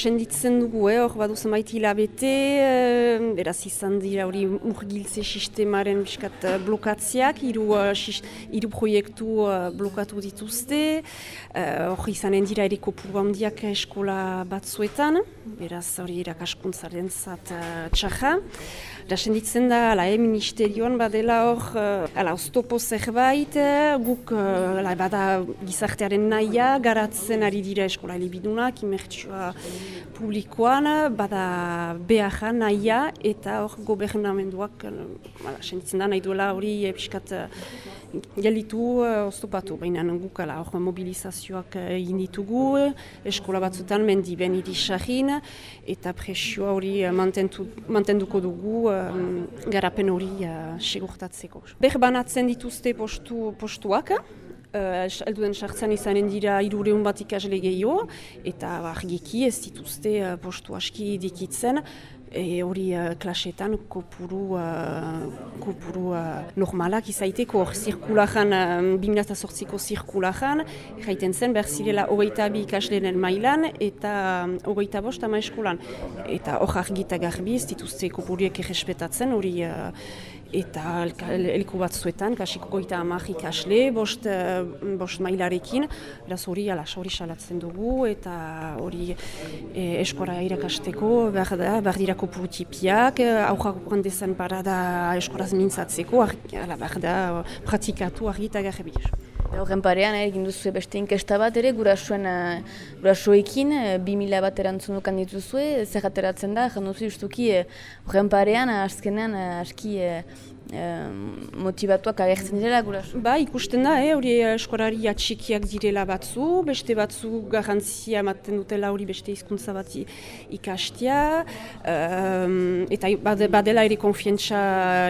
Senditzen dugu, eh, hor badu zenbait hilabete, eh, beraz izan dira hori urgiltze sistemaren biskat eh, blokatziak, hiru uh, proiektu uh, blokatu dituzte, hor uh, izanen dira eriko handiak eskola batzuetan, beraz hori irakaskuntzaren zat uh, txaja. Da senditzen da, ala, e, ministerioan badela hor, uh, ala, oztopo zerbait, guk, uh, bada gizartearen nahia, garatzen ari dira eskola elibidunak, imertsua publikoan, bada behar nahia, eta hor gobernamenduak, senditzen da, nahi duela hori e, piskat gelitu uh, oztopatu, baina guk ala hor mobilizazioak egin ditugu, eskola batzutan mendi ben irisahin, eta presioa hori mantenduko dugu um, garapen hori uh, segurtatzeko. Berbanatzen dituzte postu, postuak, Uh, elduden sartzen izanen dira irureun bat ikasle gehiago, eta argiki ez dituzte uh, postu aski dikitzen, e, hori uh, klasetan kopuru, uh, kopuru uh, normalak izaiteko hor zirkulajan, um, 2008ko zirkulajan, jaiten zen behar zirela hogeita bi ikaslenen mailan eta um, hogeita bost ama eskolan. Eta hor argita garbi ez dituzte kopuriek errespetatzen hori eta elko bat zuetan, kasiko goita amak ikasle, bost, uh, bost mailarekin, beraz hori alas hori salatzen dugu, eta hori e, eskora irakasteko, behar da, behar dira kopurutipiak, aurrak brandezan para da eskoraz mintzatzeko, behar da, pratikatu argi eta garbi. Horren parean, eh, egin duzu beste inkesta bat ere, gurasoen, uh, gurasoekin, uh, 2000 bat erantzun dukan dituzue, zer ateratzen da, janduzu justuki, horren parean, azkenean, aski motivatuak agertzen direla guraso. Ba, ikusten da, eh, hori eskorari atxikiak direla batzu, beste batzu garantzia ematen dutela hori beste hizkuntza bat ikastia, um, eta badela ere konfientza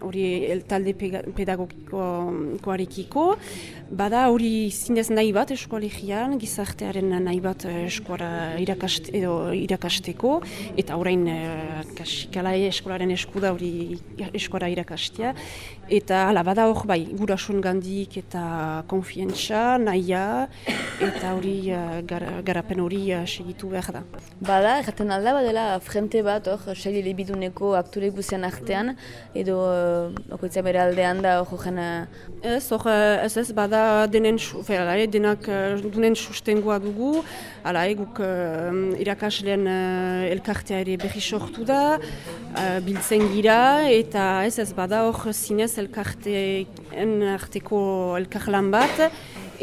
hori um, talde pedagogikoarekiko, bada hori zinez nahi bat eskolegian, gizartearen nahi bat eskora irakaste, edo irakasteko, eta orain uh, kasikala eskolaren eskuda hori eskora irakasteko ikastea. Eta hala, bada hor bai, gurasun gandik eta konfientza, nahia, eta hori uh, garapen hori uh, segitu behar da. Bada, erraten alda badela frente bat hor, seile libiduneko aktore guzian artean, edo uh, okoitzea bere aldean da hor jena... Ez, hor, ez ez, bada denen, fera, denak uh, dunen sustengoa dugu, hala, eguk irakasleen elkartea ere berri sortu da, biltzen gira, eta ez ez, bada hor zinez elkarteen arteko elkarlan bat,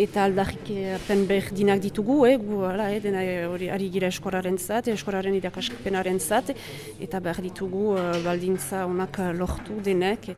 eta aldarrik pen berdinak ditugu, eh, gu, ala, eh, dena hori ari gira eskoraren zat, eskoraren irakaspenaren zat, eta behar ditugu uh, baldintza onak lortu denek.